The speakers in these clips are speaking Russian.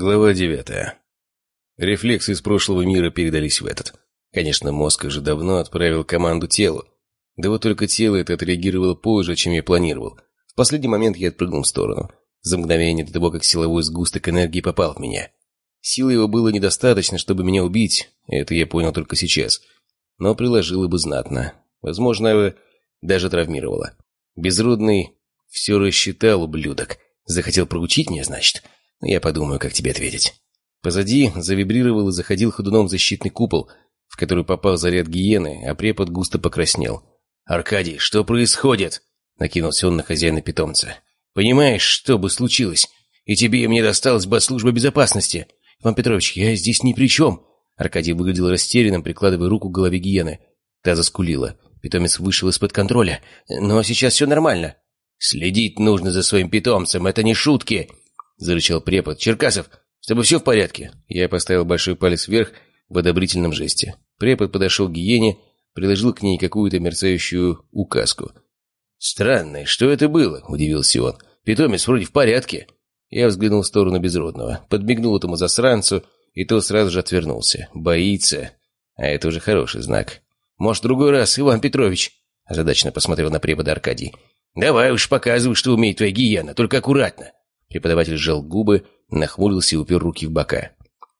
Глава девятая. Рефлексы из прошлого мира передались в этот. Конечно, мозг уже давно отправил команду телу. Да вот только тело это отреагировало позже, чем я планировал. В последний момент я отпрыгнул в сторону. За мгновение до того, как силовой сгусток энергии попал в меня. Силы его было недостаточно, чтобы меня убить. Это я понял только сейчас. Но приложило бы знатно. Возможно, даже травмировало. Безродный все рассчитал, ублюдок. Захотел проучить меня, значит? Я подумаю, как тебе ответить. Позади завибрировал и заходил ходуном защитный купол, в который попал заряд гиены, а препод густо покраснел. «Аркадий, что происходит?» — накинулся он на хозяина питомца. «Понимаешь, что бы случилось? И тебе, и мне досталась бы от службы безопасности. Иван Петрович, я здесь ни при чем». Аркадий выглядел растерянным, прикладывая руку к голове гиены. Та заскулила. Питомец вышел из-под контроля. «Но сейчас все нормально». «Следить нужно за своим питомцем, это не шутки!» — зарычал препод. «Черкасов, с тобой все в порядке?» Я поставил большой палец вверх в одобрительном жесте. Препод подошел к гиене, приложил к ней какую-то мерцающую указку. «Странно, что это было?» — удивился он. «Питомец вроде в порядке». Я взглянул в сторону Безродного, подмигнул этому засранцу, и тот сразу же отвернулся. «Боится. А это уже хороший знак. Может, другой раз, Иван Петрович?» Озадачно посмотрел на препода Аркадий. «Давай уж показывай, что умеет твоя гиена, только аккуратно». Преподаватель сжал губы, нахмурился и упер руки в бока.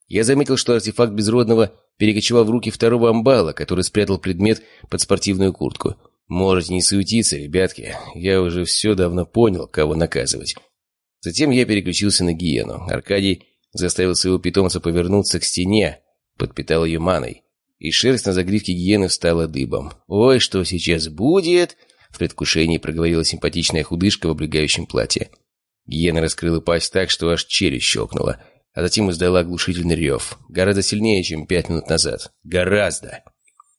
Я заметил, что артефакт Безродного перекочевал в руки второго амбала, который спрятал предмет под спортивную куртку. Можете не суетиться, ребятки. Я уже все давно понял, кого наказывать. Затем я переключился на гиену. Аркадий заставил своего питомца повернуться к стене, подпитал ее маной. И шерсть на загривке гиены встала дыбом. «Ой, что сейчас будет?» В предвкушении проговорила симпатичная худышка в облегающем платье. Гиена раскрыла пасть так, что аж челюсть щелкнула, а затем издала оглушительный рев. Гораздо сильнее, чем пять минут назад. Гораздо!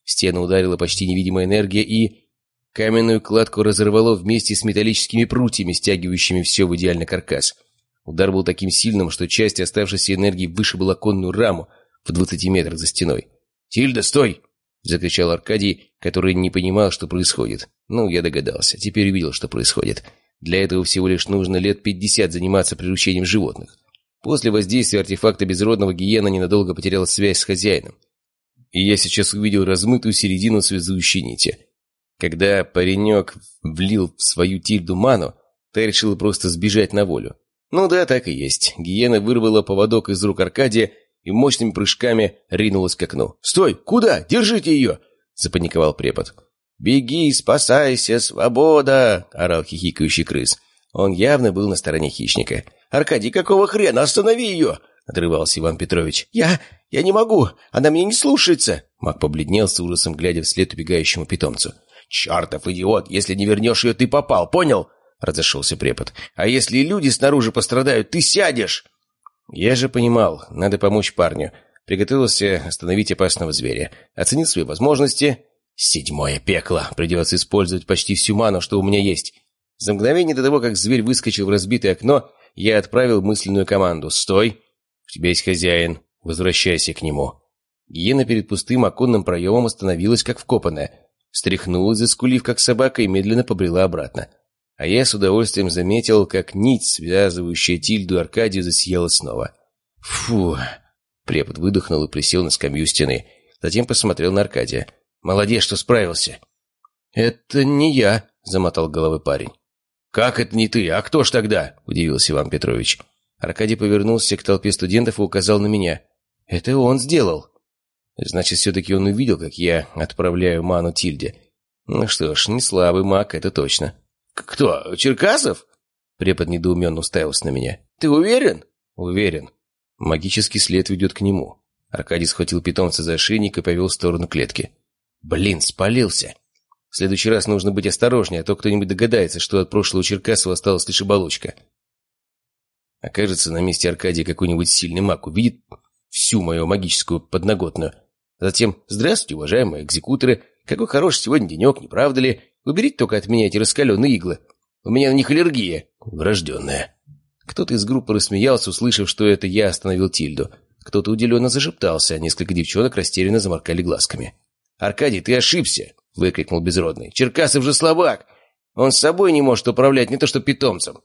Стену ударила почти невидимая энергия и... Каменную кладку разорвало вместе с металлическими прутьями, стягивающими все в идеальный каркас. Удар был таким сильным, что часть оставшейся энергии вышибла конную раму в двадцати метрах за стеной. «Тильда, стой!» — закричал Аркадий, который не понимал, что происходит. Ну, я догадался. Теперь увидел, что происходит. Для этого всего лишь нужно лет пятьдесят заниматься приручением животных. После воздействия артефакта безродного гиена ненадолго потеряла связь с хозяином. И я сейчас увидел размытую середину связующей нити. Когда паренек влил в свою тильду ману, та решила просто сбежать на волю. Ну да, так и есть. Гиена вырвала поводок из рук Аркадия и мощными прыжками ринулась к окну. «Стой! Куда? Держите ее!» – запаниковал препод. «Беги, спасайся, свобода!» — орал хихикающий крыс. Он явно был на стороне хищника. «Аркадий, какого хрена? Останови ее!» — отрывался Иван Петрович. «Я... я не могу! Она меня не слушается!» Маг побледнел с ужасом, глядя вслед убегающему питомцу. «Чертов идиот! Если не вернешь ее, ты попал, понял?» — разошелся препод. «А если люди снаружи пострадают, ты сядешь!» Я же понимал, надо помочь парню. Приготовился остановить опасного зверя. Оценил свои возможности Седьмое пекло. Придется использовать почти всю ману, что у меня есть. За мгновение до того, как зверь выскочил в разбитое окно, я отправил мысленную команду. «Стой! У тебя есть хозяин. Возвращайся к нему». Гиена перед пустым оконным проемом остановилась, как вкопанная. Стряхнулась, заскулив, как собака, и медленно побрела обратно. А я с удовольствием заметил, как нить, связывающая Тильду и Аркадию, засияла снова. «Фу!» Препод выдохнул и присел на скамью стены. Затем посмотрел на Аркадия. Молодец, что справился». «Это не я», — замотал головой парень. «Как это не ты? А кто ж тогда?» — удивился Иван Петрович. Аркадий повернулся к толпе студентов и указал на меня. «Это он сделал». Значит, все-таки он увидел, как я отправляю ману Тильде. Ну что ж, не слабый маг, это точно. «Кто? Черкасов?» Препод недоуменно уставился на меня. «Ты уверен?» «Уверен. Магический след ведет к нему». Аркадий схватил питомца за ошейник и повел в сторону клетки. Блин, спалился. В следующий раз нужно быть осторожнее, а то кто-нибудь догадается, что от прошлого Черкасова осталась лишь оболочка. Окажется на месте Аркадия какой-нибудь сильный маг, увидит всю мою магическую подноготную. Затем «Здравствуйте, уважаемые экзекуторы! Какой хороший сегодня денек, не правда ли? Уберите только от меня эти раскаленные иглы. У меня на них аллергия. Врожденная». Кто-то из группы рассмеялся, услышав, что это я остановил Тильду. Кто-то удивленно зашептался, а несколько девчонок растерянно заморкали глазками. «Аркадий, ты ошибся!» — выкрикнул Безродный. «Черкасов же слабак! Он с собой не может управлять, не то что питомцем!»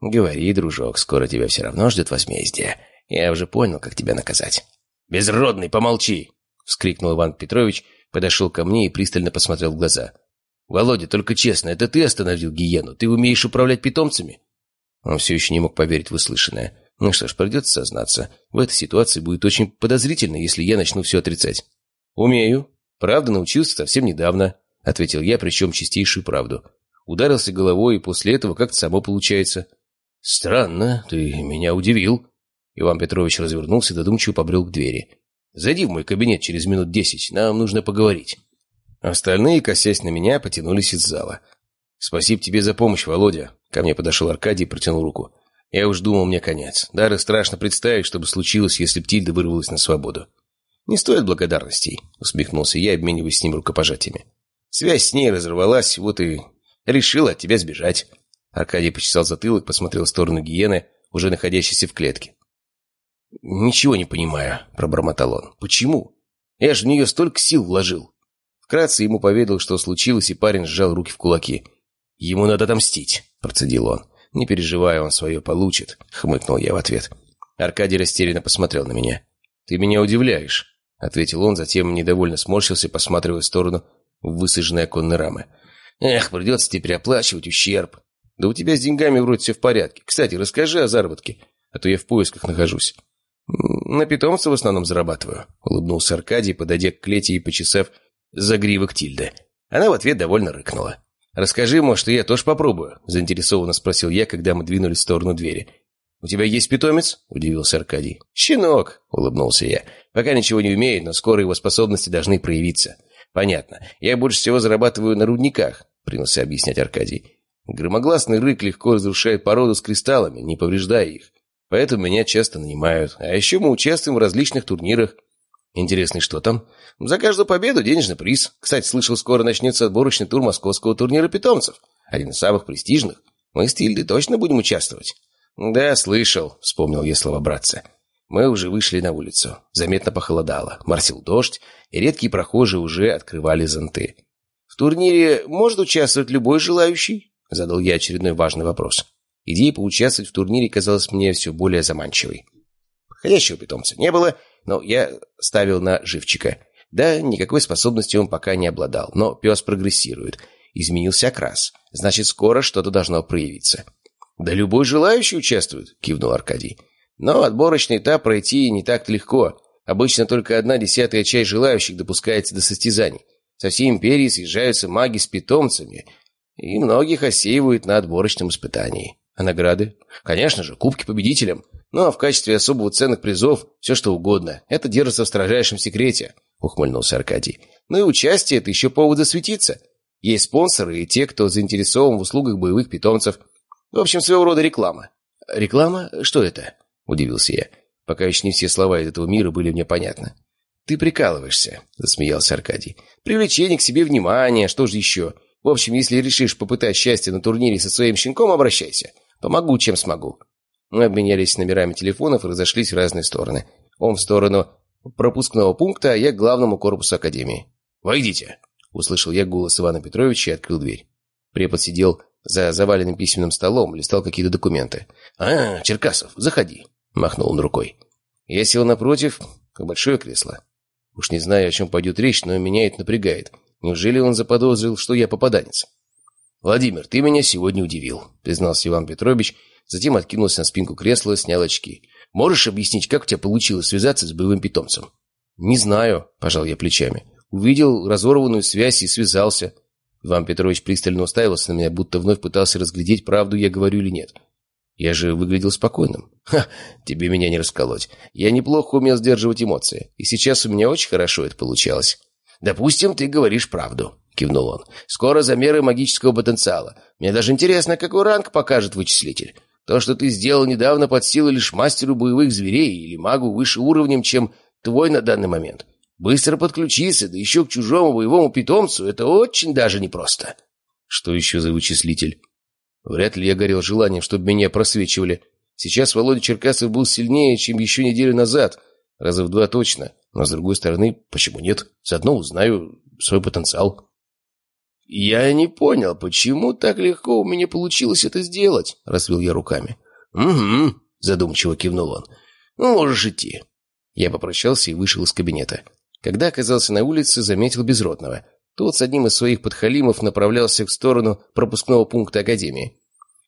«Говори, дружок, скоро тебя все равно ждет возмездие. Я уже понял, как тебя наказать». «Безродный, помолчи!» — вскрикнул Иван Петрович, подошел ко мне и пристально посмотрел в глаза. «Володя, только честно, это ты остановил гиену? Ты умеешь управлять питомцами?» Он все еще не мог поверить в услышанное. Ну что ж, придется сознаться. В этой ситуации будет очень подозрительно, если я начну все отрицать. «Умею. Правда, научился совсем недавно», — ответил я, причем чистейшую правду. Ударился головой, и после этого как-то само получается. «Странно, ты меня удивил». Иван Петрович развернулся и додумчиво побрел к двери. «Зайди в мой кабинет через минут десять, нам нужно поговорить». Остальные, косясь на меня, потянулись из зала. «Спасибо тебе за помощь, Володя». Ко мне подошел Аркадий и протянул руку. Я уж думал, мне конец. Даже страшно представить, что бы случилось, если б Тильда вырвалась на свободу. «Не стоит благодарностей», — усмехнулся я, обмениваясь с ним рукопожатиями. «Связь с ней разорвалась, вот и решил от тебя сбежать». Аркадий почесал затылок, посмотрел в сторону гиены, уже находящейся в клетке. «Ничего не понимаю», — пробормотал он. «Почему? Я же в нее столько сил вложил». Вкратце ему поведал, что случилось, и парень сжал руки в кулаки. «Ему надо отомстить», — процедил он. «Не переживай, он свое получит», — хмыкнул я в ответ. Аркадий растерянно посмотрел на меня. «Ты меня удивляешь», — ответил он, затем недовольно сморщился, посматривая в сторону высаженной оконной рамы. «Эх, придется теперь оплачивать ущерб. Да у тебя с деньгами вроде все в порядке. Кстати, расскажи о заработке, а то я в поисках нахожусь». «На питомца в основном зарабатываю», — улыбнулся Аркадий, подойдя к клете и почесав загривок Тильды. Она в ответ довольно рыкнула. «Расскажи что я тоже попробую», — заинтересованно спросил я, когда мы двинулись в сторону двери. «У тебя есть питомец?» — удивился Аркадий. «Щенок!» — улыбнулся я. «Пока ничего не умеет, но скоро его способности должны проявиться». «Понятно. Я больше всего зарабатываю на рудниках», — принялся объяснять Аркадий. «Громогласный рык легко разрушает породу с кристаллами, не повреждая их. Поэтому меня часто нанимают. А еще мы участвуем в различных турнирах. Интересно, что там? За каждую победу денежный приз. Кстати, слышал, скоро начнется отборочный тур московского турнира питомцев. Один из самых престижных. Мы с Тильдой точно будем участвовать. Да, слышал, вспомнил я слова братца. Мы уже вышли на улицу. Заметно похолодало. Морсил дождь, и редкие прохожие уже открывали зонты. «В турнире может участвовать любой желающий?» Задал я очередной важный вопрос. Идея поучаствовать в турнире казалась мне все более заманчивой. Подходящего питомца не было, но я ставил на живчика. Да, никакой способности он пока не обладал, но пес прогрессирует. Изменился окрас. Значит, скоро что-то должно проявиться. «Да любой желающий участвует», — кивнул Аркадий. «Но отборочный этап пройти не так легко. Обычно только одна десятая часть желающих допускается до состязаний. Со всей империи съезжаются маги с питомцами, и многих осеивают на отборочном испытании. А награды? Конечно же, кубки победителям. Ну а в качестве особого ценных призов все что угодно. Это держится в строжайшем секрете, ухмыльнулся Аркадий. Ну и участие – это еще повод засветиться. Есть спонсоры и те, кто заинтересован в услугах боевых питомцев. В общем, своего рода реклама. Реклама? Что это? Удивился я. Пока еще не все слова из этого мира были мне понятны. «Ты прикалываешься», — засмеялся Аркадий. «Привлечение к себе внимания, что же еще? В общем, если решишь попытать счастье на турнире со своим щенком, обращайся. Помогу, чем смогу». Мы обменялись номерами телефонов и разошлись в разные стороны. Он в сторону пропускного пункта, а я к главному корпусу академии. «Войдите!» — услышал я голос Ивана Петровича и открыл дверь. Препод сидел за заваленным письменным столом, листал какие-то документы. «А, Черкасов, заходи!» — махнул он рукой. Я сел напротив, как большое кресло. Уж не знаю, о чем пойдет речь, но меня это напрягает. Неужели он заподозрил, что я попаданец? «Владимир, ты меня сегодня удивил», — признался Иван Петрович, затем откинулся на спинку кресла, снял очки. «Можешь объяснить, как у тебя получилось связаться с боевым питомцем?» «Не знаю», — пожал я плечами. «Увидел разорванную связь и связался». Иван Петрович пристально уставился на меня, будто вновь пытался разглядеть, правду я говорю или нет. Я же выглядел спокойным. Ха, тебе меня не расколоть. Я неплохо умел сдерживать эмоции, и сейчас у меня очень хорошо это получалось. «Допустим, ты говоришь правду», — кивнул он. «Скоро замеры магического потенциала. Мне даже интересно, какой ранг покажет вычислитель. То, что ты сделал недавно под силу лишь мастеру боевых зверей или магу выше уровнем, чем твой на данный момент. Быстро подключиться, да еще к чужому боевому питомцу, это очень даже непросто». «Что еще за вычислитель?» Вряд ли я горел желанием, чтобы меня просвечивали. Сейчас Володя Черкасов был сильнее, чем еще неделю назад. Раза в два точно. Но, с другой стороны, почему нет? Заодно узнаю свой потенциал. «Я не понял, почему так легко у меня получилось это сделать?» — развел я руками. «Угу», — задумчиво кивнул он. Ну, можешь идти». Я попрощался и вышел из кабинета. Когда оказался на улице, заметил Безродного. Тот с одним из своих подхалимов направлялся в сторону пропускного пункта Академии.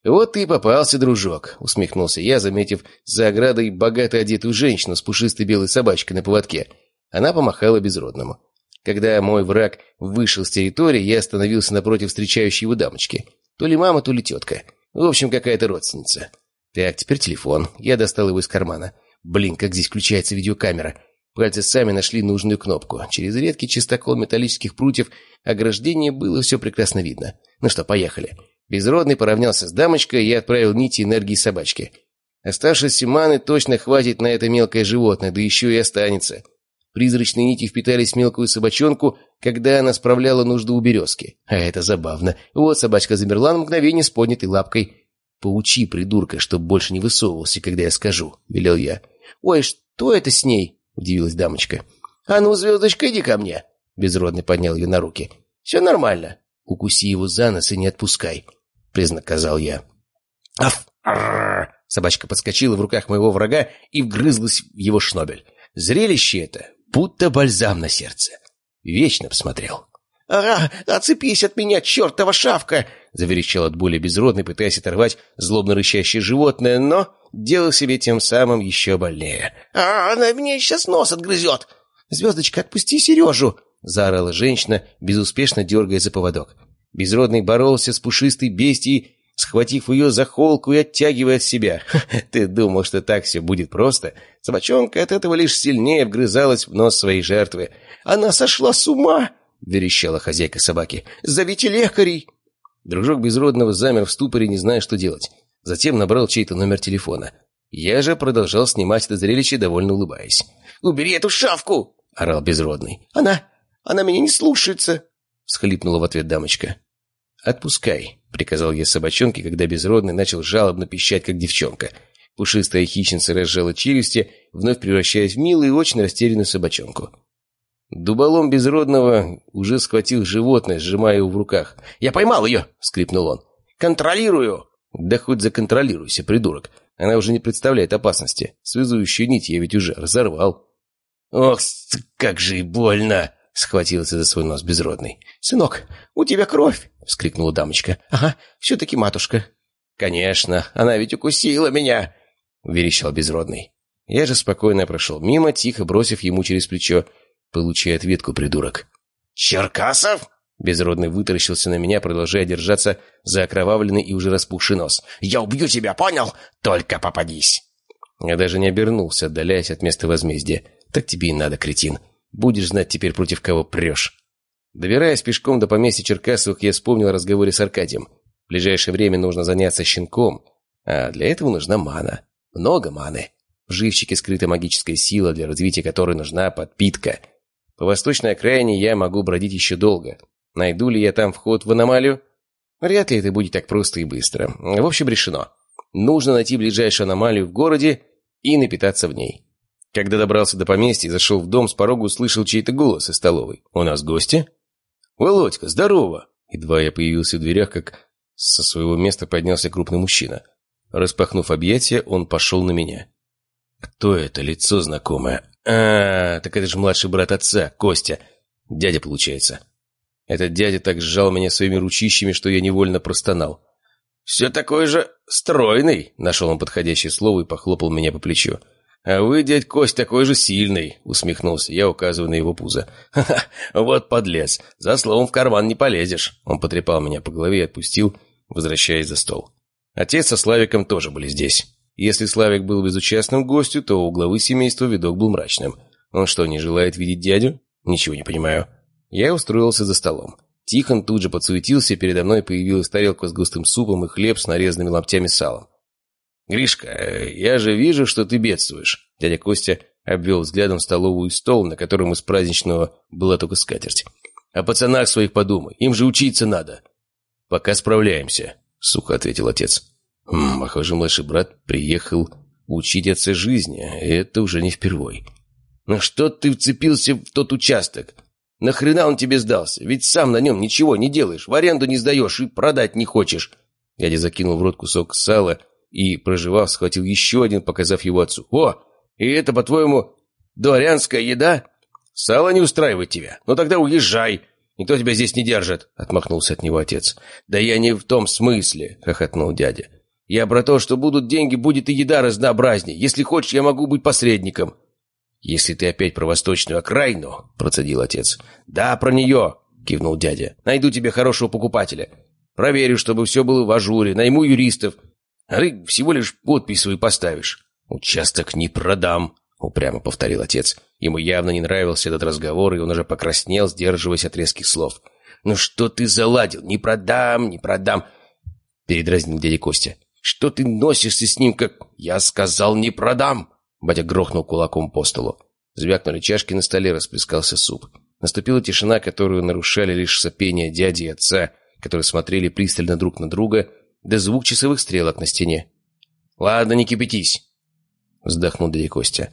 «Вот ты и попался, дружок», — усмехнулся я, заметив за оградой богато одетую женщину с пушистой белой собачкой на поводке. Она помахала Безродному. Когда мой враг вышел с территории, я остановился напротив встречающей его дамочки. То ли мама, то ли тетка. В общем, какая-то родственница. Так, теперь телефон. Я достал его из кармана. Блин, как здесь включается видеокамера. Пальцы сами нашли нужную кнопку. Через редкий чистокол металлических прутьев ограждения было все прекрасно видно. Ну что, поехали. Безродный поравнялся с дамочкой и отправил нити энергии собачке. Оставшейся маны точно хватит на это мелкое животное, да еще и останется. Призрачные нити впитались в мелкую собачонку, когда она справляла нужду у березки. А это забавно. Вот собачка замерла на мгновение с поднятой лапкой. «Поучи, придурка, чтоб больше не высовывался, когда я скажу», — велел я. «Ой, что это с ней?» — удивилась дамочка. «А ну, звездочка, иди ко мне!» Безродный поднял ее на руки. «Все нормально. Укуси его за нос и не отпускай», — признаказал я. «Аф!» Собачка подскочила в руках моего врага и вгрызлась в его шнобель. Зрелище это будто бальзам на сердце. Вечно посмотрел. «Ага, отцепись от меня, чертова шавка!» — заверещал от боли безродный, пытаясь оторвать злобно рычащее животное, но делал себе тем самым еще больнее. «А, она мне сейчас нос отгрызет!» «Звездочка, отпусти Сережу!» — заорала женщина, безуспешно дергая за поводок. Безродный боролся с пушистой бестией, схватив ее за холку и оттягивая от себя. Ты думал, что так все будет просто? Собачонка от этого лишь сильнее вгрызалась в нос своей жертвы. «Она сошла с ума!» — верещала хозяйка собаки. «Зовите лекарей!» Дружок безродного замер в ступоре, не зная, что делать. Затем набрал чей-то номер телефона. Я же продолжал снимать это зрелище, довольно улыбаясь. «Убери эту шавку!» — орал безродный. «Она... она меня не слушается!» — схлипнула в ответ дамочка. «Отпускай», — приказал я собачонке, когда безродный начал жалобно пищать, как девчонка. Пушистая хищница разжала челюсти, вновь превращаясь в милую и очень растерянную собачонку. Дуболом безродного уже схватил животное, сжимая его в руках. «Я поймал ее!» — скрипнул он. «Контролирую!» «Да хоть законтролируйся, придурок. Она уже не представляет опасности. Связующую нить я ведь уже разорвал». «Ох, как же и больно!» — схватился за свой нос безродный. «Сынок, у тебя кровь!» — вскрикнула дамочка. «Ага, все-таки матушка». «Конечно, она ведь укусила меня!» — верещал безродный. Я же спокойно прошел мимо, тихо бросив ему через плечо. «Получай ответку, придурок». «Черкасов?» Безродный вытаращился на меня, продолжая держаться за окровавленный и уже распухший нос. «Я убью тебя, понял? Только попадись!» Я даже не обернулся, отдаляясь от места возмездия. «Так тебе и надо, кретин. Будешь знать теперь, против кого прешь». Добираясь пешком до поместья Черкасовых, я вспомнил о разговоре с Аркадием. В ближайшее время нужно заняться щенком, а для этого нужна мана. Много маны. В живчике скрыта магическая сила, для развития которой нужна подпитка. По восточной окраине я могу бродить еще долго. Найду ли я там вход в аномалию? Вряд ли это будет так просто и быстро. В общем, решено. Нужно найти ближайшую аномалию в городе и напитаться в ней. Когда добрался до поместья и зашел в дом, с порога услышал чей-то голос из столовой. «У нас гости?» «Володька, здорово!» Едва я появился в дверях, как со своего места поднялся крупный мужчина. Распахнув объятия, он пошел на меня. «Кто это? Лицо знакомое. А, так это же младший брат отца, Костя. Дядя, получается». Этот дядя так сжал меня своими ручищами, что я невольно простонал. «Все такой же стройный», — нашел он подходящее слово и похлопал меня по плечу. «А вы, дядь Кость, такой же сильный», — усмехнулся я, указывая на его пузо. «Ха-ха, вот подлец, за словом в карман не полезешь». Он потрепал меня по голове и отпустил, возвращаясь за стол. Отец со Славиком тоже были здесь. Если Славик был безучастным гостю, то у главы семейства видок был мрачным. Он что, не желает видеть дядю? Ничего не понимаю. Я устроился за столом. Тихон тут же подсуетился, передо мной появилась тарелка с густым супом и хлеб с нарезанными ломтями салом. «Гришка, я же вижу, что ты бедствуешь». Дядя Костя обвел взглядом столовую и стол, на котором из праздничного была только скатерть. «О пацанах своих подумай, им же учиться надо». «Пока справляемся», — сухо ответил отец. «Хм, похоже, младший брат приехал учить отца жизни, и это уже не впервой». «Ну что ты вцепился в тот участок? Нахрена он тебе сдался? Ведь сам на нем ничего не делаешь, в аренду не сдаешь и продать не хочешь». Дядя закинул в рот кусок сала и, проживав, схватил еще один, показав его отцу. «О, И это, по-твоему, дворянская еда? Сало не устраивает тебя? Ну тогда уезжай. Никто тебя здесь не держит», — отмахнулся от него отец. «Да я не в том смысле», — хохотнул дядя. «Я про то, что будут деньги, будет и еда разнообразнее. Если хочешь, я могу быть посредником». «Если ты опять про восточную окраину», — процедил отец. «Да, про нее», — кивнул дядя. «Найду тебе хорошего покупателя. Проверю, чтобы все было в ажуре, найму юристов. А ты всего лишь подпись свою поставишь». «Участок не продам», — упрямо повторил отец. Ему явно не нравился этот разговор, и он уже покраснел, сдерживаясь от резких слов. «Ну что ты заладил? Не продам, не продам!» Передразнил дядя Костя. «Что ты носишься с ним, как...» «Я сказал, не продам!» Батя грохнул кулаком по столу. Звякнули чашки на столе, расплескался суп. Наступила тишина, которую нарушали лишь сопение дяди и отца, которые смотрели пристально друг на друга, да звук часовых стрелок на стене. «Ладно, не кипятись», — вздохнул дядя Костя.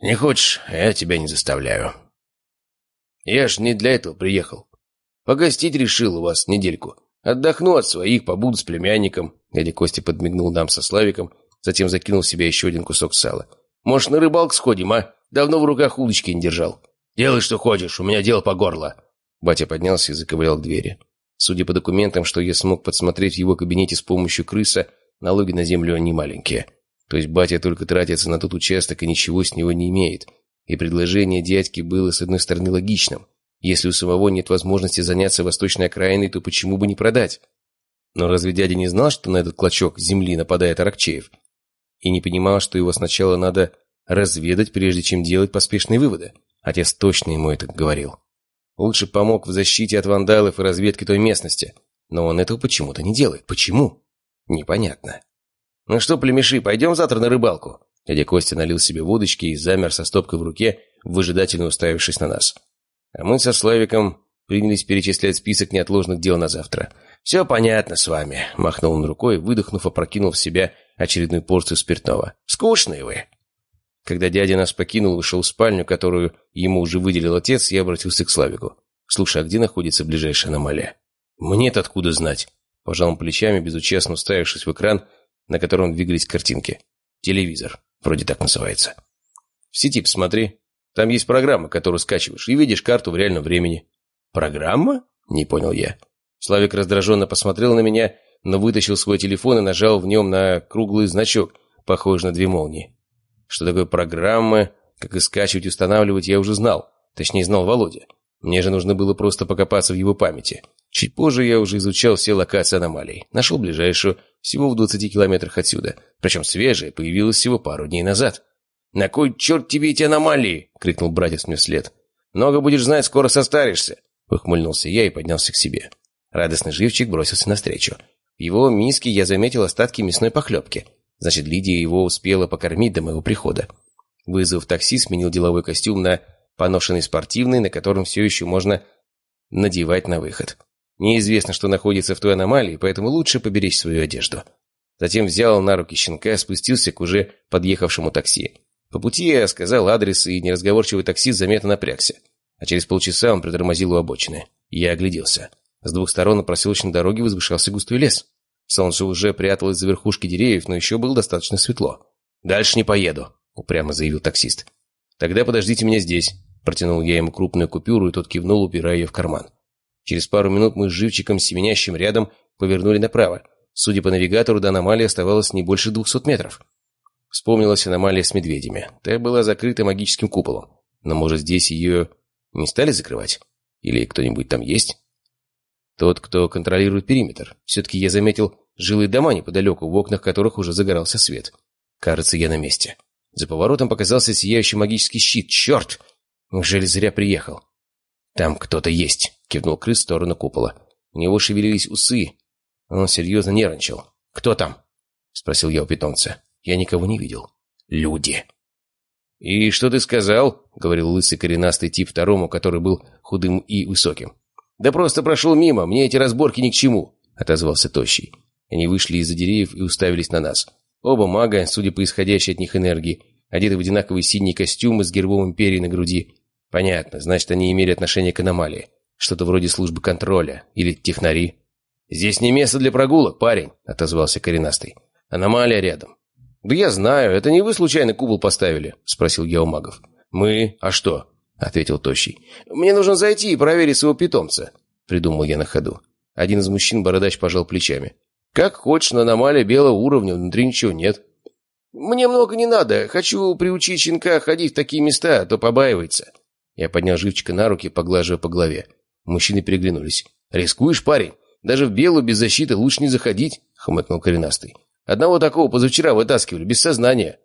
«Не хочешь, я тебя не заставляю». «Я ж не для этого приехал. Погостить решил у вас недельку. Отдохну от своих, побуду с племянником». Дядя Костя подмигнул нам со Славиком, затем закинул в себя еще один кусок сала. «Может, на рыбалку сходим, а? Давно в руках удочки не держал». «Делай, что хочешь, у меня дело по горло». Батя поднялся и заковырял к двери. Судя по документам, что я смог подсмотреть в его кабинете с помощью крыса, налоги на землю не маленькие. То есть батя только тратится на тот участок и ничего с него не имеет. И предложение дядьки было, с одной стороны, логичным. Если у самого нет возможности заняться восточной окраиной, то почему бы не продать? Но разве дядя не знал, что на этот клочок земли нападает Аракчеев? И не понимал, что его сначала надо разведать, прежде чем делать поспешные выводы? Отец точно ему это говорил. Лучше помог в защите от вандалов и разведке той местности. Но он этого почему-то не делает. Почему? Непонятно. «Ну что, племеши, пойдем завтра на рыбалку?» Дядя Костя налил себе водочки и замер со стопкой в руке, выжидательно уставившись на нас. А мы со Славиком принялись перечислять список неотложных дел на завтра. «Все понятно с вами», — махнул он рукой, выдохнув, опрокинул в себя очередную порцию спиртного. «Скучные вы». Когда дядя нас покинул и вышел в спальню, которую ему уже выделил отец, я обратился к Славику. «Слушай, а где находится ближайшая аномалия?» «Мне-то откуда знать?» Пожал он плечами, безучастно уставившись в экран, на котором двигались картинки. Телевизор. Вроде так называется. В сети посмотри. Там есть программа, которую скачиваешь, и видишь карту в реальном времени. Программа? Не понял я. Славик раздраженно посмотрел на меня, но вытащил свой телефон и нажал в нем на круглый значок, похожий на две молнии. Что такое программа, как и скачивать и устанавливать, я уже знал. Точнее, знал Володя. Мне же нужно было просто покопаться в его памяти. Чуть позже я уже изучал все локации аномалий. Нашел ближайшую, всего в 20 километрах отсюда. Причем свежая, появилась всего пару дней назад. «На кой черт тебе эти аномалии?» — крикнул братец мне вслед. «Много будешь знать, скоро состаришься!» Ухмыльнулся я и поднялся к себе. Радостный живчик бросился навстречу. В его миске я заметил остатки мясной похлебки. Значит, Лидия его успела покормить до моего прихода. Вызов такси сменил деловой костюм на поношенный спортивный, на котором все еще можно надевать на выход. Неизвестно, что находится в той аномалии, поэтому лучше поберечь свою одежду. Затем взял на руки щенка, спустился к уже подъехавшему такси. По пути я сказал адрес, и неразговорчивый таксист заметно напрягся. А через полчаса он притормозил у обочины. Я огляделся. С двух сторон на проселочной дороге возвышался густой лес. Солнце уже пряталось за верхушки деревьев, но еще было достаточно светло. «Дальше не поеду», — упрямо заявил таксист. «Тогда подождите меня здесь». Протянул я ему крупную купюру, и тот кивнул, убирая ее в карман. Через пару минут мы с живчиком, семенящим рядом, повернули направо. Судя по навигатору, до аномалии оставалось не больше двухсот метров. Вспомнилась аномалия с медведями. Та была закрыта магическим куполом. Но, может, здесь ее не стали закрывать? Или кто-нибудь там есть? Тот, кто контролирует периметр. Все-таки я заметил жилые дома неподалеку, в окнах которых уже загорался свет. Кажется, я на месте. За поворотом показался сияющий магический щит. Черт! Неужели зря приехал? «Там кто-то есть», — кивнул крыс в сторону купола. У него шевелились усы. Он серьезно нервничал. «Кто там?» — спросил я у питомца. «Я никого не видел». «Люди». «И что ты сказал?» — говорил лысый коренастый тип второму, который был худым и высоким. «Да просто прошел мимо, мне эти разборки ни к чему», — отозвался Тощий. Они вышли из-за деревьев и уставились на нас. Оба мага, судя по исходящей от них энергии, одеты в одинаковые синие костюмы с гербом империи на груди, Понятно, значит, они имели отношение к аномалии. Что-то вроде службы контроля. Или технари. «Здесь не место для прогулок, парень», — отозвался коренастый. «Аномалия рядом. «Да я знаю, это не вы случайно купол поставили?» — спросил я у магов. «Мы? А что?» — ответил Тощий. «Мне нужно зайти и проверить своего питомца», — придумал я на ходу. Один из мужчин бородач пожал плечами. «Как хочешь, на аномалия белого уровня, внутри ничего нет». «Мне много не надо. Хочу приучить щенка ходить в такие места, а то побаивается». Я поднял живчика на руки, поглаживая по голове. Мужчины переглянулись. «Рискуешь, парень? Даже в белую без защиты лучше не заходить», — хмыкнул коренастый. «Одного такого позавчера вытаскивали, без сознания».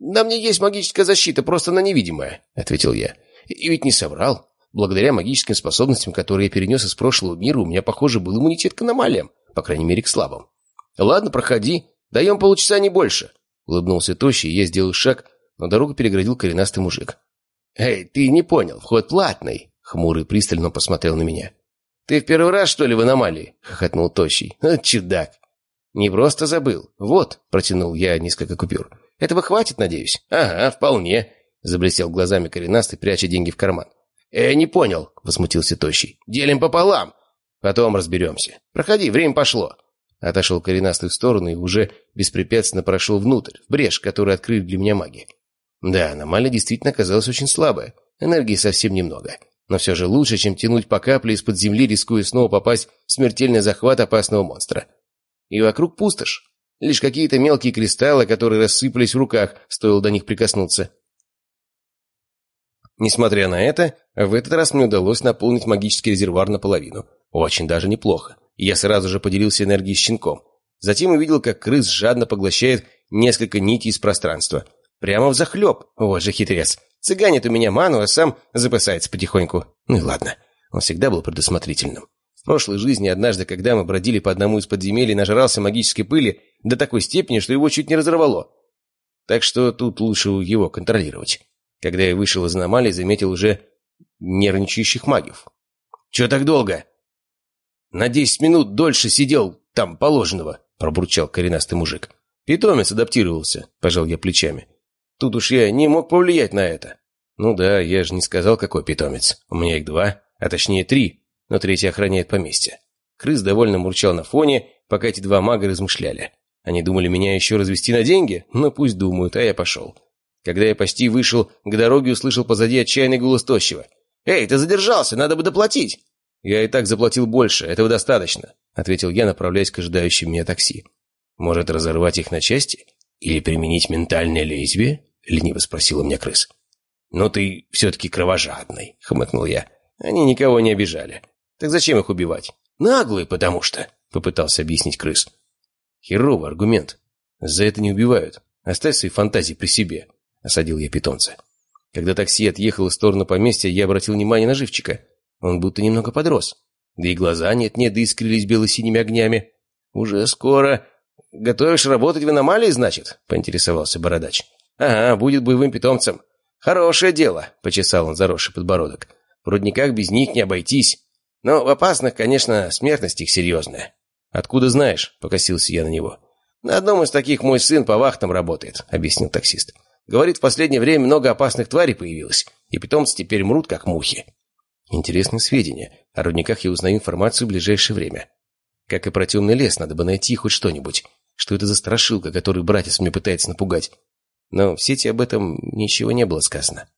«На мне есть магическая защита, просто она невидимая», — ответил я. «И ведь не соврал. Благодаря магическим способностям, которые я перенес из прошлого мира, у меня, похоже, был иммунитет к аномалиям, по крайней мере, к слабым. Ладно, проходи. Даем полчаса, не больше». Улыбнулся Тощий, и я сделал шаг, но дорогу переградил коренастый мужик. «Эй, ты не понял, вход платный!» Хмурый пристально посмотрел на меня. «Ты в первый раз, что ли, в аномалии?» — хохотнул Тощий. «Чудак!» «Не просто забыл. Вот», — протянул я несколько купюр. «Этого хватит, надеюсь?» «Ага, вполне», — заблестел глазами коренастый, пряча деньги в карман. «Э, не понял», — возмутился Тощий. «Делим пополам». «Потом разберемся. Проходи, время пошло». Отошел коренастый в сторону и уже беспрепятственно прошел внутрь, в брешь, которую открыли для меня маги. Да, аномалия действительно оказалась очень слабая. Энергии совсем немного. Но все же лучше, чем тянуть по капле из-под земли, рискуя снова попасть в смертельный захват опасного монстра. И вокруг пустошь. Лишь какие-то мелкие кристаллы, которые рассыпались в руках, стоило до них прикоснуться. Несмотря на это, в этот раз мне удалось наполнить магический резервуар наполовину. Очень даже неплохо. Я сразу же поделился энергией с щенком. Затем увидел, как крыс жадно поглощает несколько нитей из пространства. Прямо в захлеб. Вот же хитрец. Цыганит у меня ману, а сам запасается потихоньку. Ну и ладно. Он всегда был предусмотрительным. В прошлой жизни однажды, когда мы бродили по одному из подземелий, нажрался магической пыли до такой степени, что его чуть не разорвало. Так что тут лучше его контролировать. Когда я вышел из аномалии, заметил уже нервничающих магов. «Чего так долго?» «На десять минут дольше сидел там положенного», — пробурчал коренастый мужик. «Питомец адаптировался», — пожал я плечами. «Тут уж я не мог повлиять на это». «Ну да, я же не сказал, какой питомец. У меня их два, а точнее три, но третий охраняет поместье». Крыс довольно мурчал на фоне, пока эти два мага размышляли. Они думали меня еще развести на деньги? Ну пусть думают, а я пошел. Когда я почти вышел к дороге, услышал позади отчаянный голос тощего. «Эй, ты задержался, надо бы доплатить!» «Я и так заплатил больше, этого достаточно», — ответил я, направляясь к ожидающему меня такси. «Может, разорвать их на части? Или применить ментальное лезвие?» — лениво спросила меня крыс. «Ну ты все-таки кровожадный», — хмыкнул я. «Они никого не обижали. Так зачем их убивать?» «Наглые, потому что», — попытался объяснить крыс. «Херовый аргумент. За это не убивают. Оставь свои фантазии при себе», — осадил я питомца. Когда такси отъехало в сторону поместья, я обратил внимание на живчика — он будто немного подрос. Да и глаза нет-нет, да искрились бело-синими огнями. «Уже скоро. Готовишь работать в аномалии, значит?» — поинтересовался бородач. «Ага, будет боевым питомцем». «Хорошее дело», — почесал он заросший подбородок. «В рудниках без них не обойтись. Но в опасных, конечно, смертность их серьезная». «Откуда знаешь?» — покосился я на него. «На одном из таких мой сын по вахтам работает», — объяснил таксист. «Говорит, в последнее время много опасных тварей появилось, и питомцы теперь мрут, как мухи». Интересные сведения. О рудниках я узнаю информацию в ближайшее время. Как и про темный лес, надо бы найти хоть что-нибудь. Что это за страшилка, которую братец мне пытается напугать? Но в сети об этом ничего не было сказано.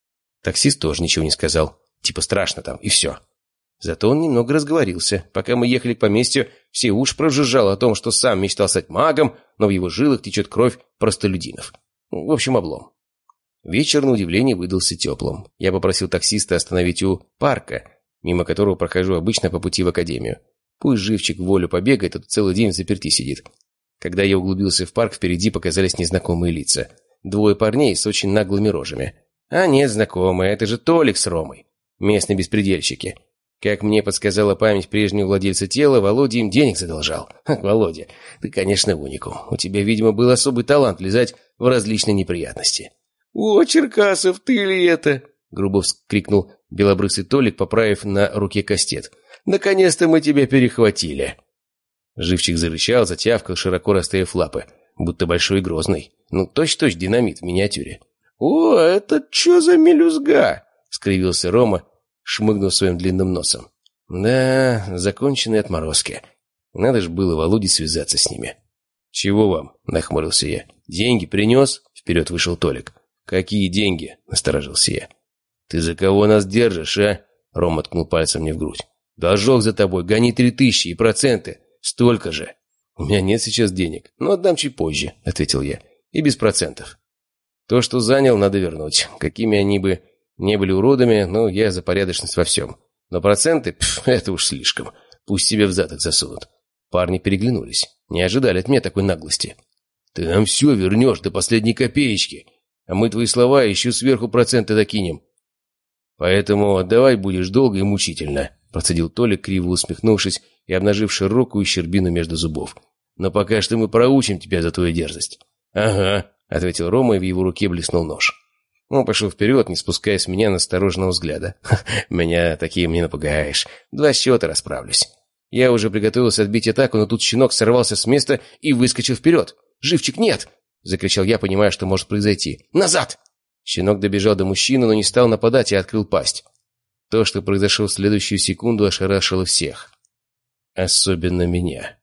Таксист тоже ничего не сказал. Типа страшно там, и все. Зато он немного разговорился. Пока мы ехали к поместью, все уж прожужжал о том, что сам мечтал стать магом, но в его жилах течет кровь простолюдинов. В общем, облом. Вечер, на удивление, выдался теплым. Я попросил таксиста остановить у парка, мимо которого прохожу обычно по пути в академию. Пусть живчик волю побегает, а тут целый день в заперти сидит. Когда я углубился в парк, впереди показались незнакомые лица. Двое парней с очень наглыми рожами. А нет, знакомые, это же Толик с Ромой. Местные беспредельщики. Как мне подсказала память прежнего владельца тела, Володя им денег задолжал. Ха, Володя, ты, конечно, уникум. У тебя, видимо, был особый талант влезать в различные неприятности. «О, Черкасов, ты ли это?» — грубо вскрикнул белобрысый Толик, поправив на руке кастет. «Наконец-то мы тебя перехватили!» Живчик зарычал, затявкал, широко расставив лапы, будто большой и грозный. Ну, точь-точь динамит в миниатюре. «О, это что за мелюзга?» — скривился Рома, шмыгнув своим длинным носом. «Да, законченные отморозки. Надо же было Володе связаться с ними». «Чего вам?» – нахмурился я. «Деньги принес?» – вперед вышел Толик. «Какие деньги?» – насторожился я. «Ты за кого нас держишь, а?» – Рома ткнул пальцем мне в грудь. «Должок за тобой, гони три тысячи и проценты. Столько же». «У меня нет сейчас денег, но отдам чуть позже», – ответил я. «И без процентов». То, что занял, надо вернуть. Какими они бы не были уродами, но я за порядочность во всем. Но проценты, пф, это уж слишком. Пусть себе в задок засунут. Парни переглянулись. Не ожидали от меня такой наглости. «Ты нам все вернешь до последней копеечки, а мы твои слова еще сверху проценты докинем. Поэтому отдавай будешь долго и мучительно», процедил Толик, криво усмехнувшись и обнажив широкую щербину между зубов. «Но пока что мы проучим тебя за твою дерзость». «Ага», — ответил Рома, и в его руке блеснул нож. Он пошел вперед, не спуская с меня настороженного взгляда. «Меня таким не напугаешь. Два счета расправлюсь». Я уже приготовился отбить атаку, но тут щенок сорвался с места и выскочил вперед. «Живчик, нет!» — закричал я, понимая, что может произойти. «Назад!» Щенок добежал до мужчины, но не стал нападать и открыл пасть. То, что произошло в следующую секунду, ошарашило всех. Особенно меня.